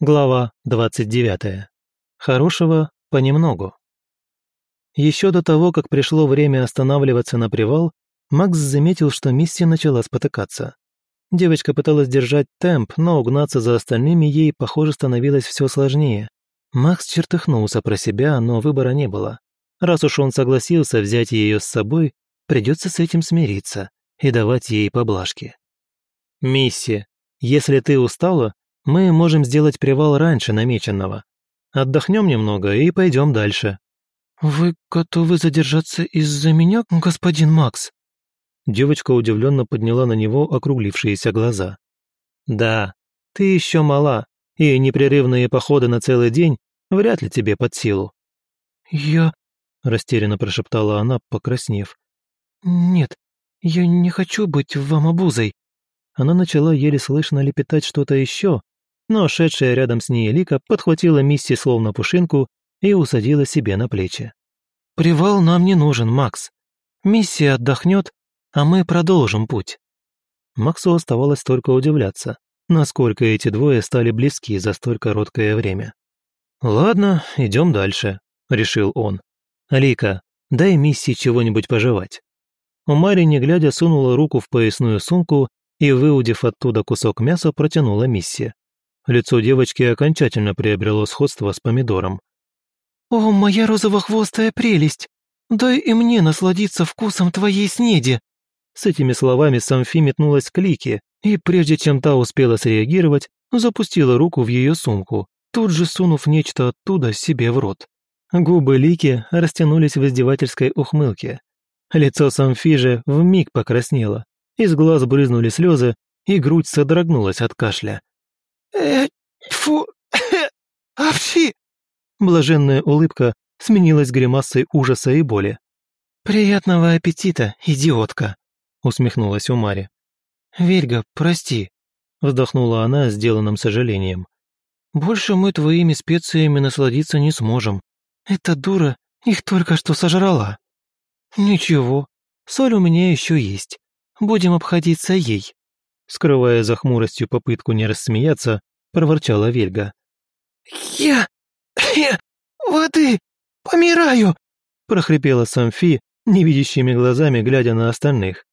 Глава 29. Хорошего понемногу. Еще до того, как пришло время останавливаться на привал, Макс заметил, что Мисси начала спотыкаться. Девочка пыталась держать темп, но угнаться за остальными ей, похоже, становилось все сложнее. Макс чертыхнулся про себя, но выбора не было. Раз уж он согласился взять ее с собой, придется с этим смириться и давать ей поблажки. «Мисси, если ты устала, мы можем сделать привал раньше намеченного. Отдохнем немного и пойдем дальше». «Вы готовы задержаться из-за меня, господин Макс?» Девочка удивленно подняла на него округлившиеся глаза. «Да, ты еще мала, и непрерывные походы на целый день вряд ли тебе под силу». «Я...» – растерянно прошептала она, покраснев. «Нет, я не хочу быть вам обузой». Она начала еле слышно лепетать что-то еще, но шедшая рядом с ней Лика подхватила Мисси словно пушинку и усадила себе на плечи. «Привал нам не нужен, Макс. Миссия отдохнет, а мы продолжим путь». Максу оставалось только удивляться, насколько эти двое стали близки за столь короткое время. «Ладно, идем дальше», — решил он. «Лика, дай Мисси чего-нибудь пожевать». Мари, не глядя, сунула руку в поясную сумку и, выудив оттуда кусок мяса, протянула Мисси. Лицо девочки окончательно приобрело сходство с помидором. «О, моя розово-хвостая прелесть! Дай и мне насладиться вкусом твоей снеди!» С этими словами Самфи метнулась к Лике, и прежде чем та успела среагировать, запустила руку в ее сумку, тут же сунув нечто оттуда себе в рот. Губы Лики растянулись в издевательской ухмылке. Лицо Самфи же вмиг покраснело, из глаз брызнули слезы, и грудь содрогнулась от кашля. «Э, фу, апчи!» Блаженная улыбка сменилась гримасой ужаса и боли. «Приятного аппетита, идиотка!» усмехнулась Умари. «Вельга, прости», вздохнула она сделанным сожалением. «Больше мы твоими специями насладиться не сможем. Эта дура их только что сожрала». «Ничего, соль у меня еще есть. Будем обходиться ей», скрывая за хмуростью попытку не рассмеяться, проворчала Вельга. «Я... я... воды... помираю!» прохрипела Самфи, невидящими глазами глядя на остальных.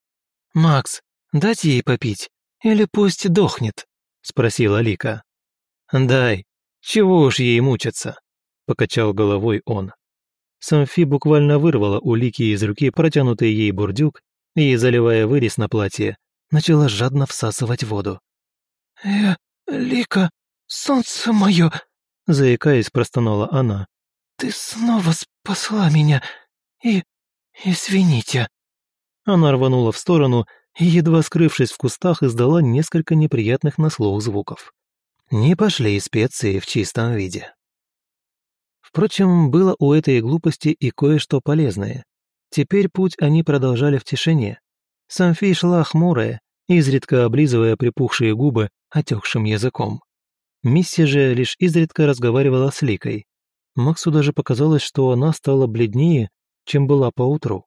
«Макс, дать ей попить? Или пусть дохнет?» спросила Лика. «Дай, чего уж ей мучиться?» покачал головой он. Самфи буквально вырвала у Лики из руки протянутый ей бурдюк и, заливая вырез на платье, начала жадно всасывать воду. «Э, Лика, солнце мое!» заикаясь, простонала она. «Ты снова спасла меня, и... извините». Она рванула в сторону и, едва скрывшись в кустах, издала несколько неприятных на слух звуков. Не пошли специи в чистом виде. Впрочем, было у этой глупости и кое-что полезное. Теперь путь они продолжали в тишине. Самфи шла хмурая, изредка облизывая припухшие губы отекшим языком. Мисси же лишь изредка разговаривала с Ликой. Максу даже показалось, что она стала бледнее, чем была поутру.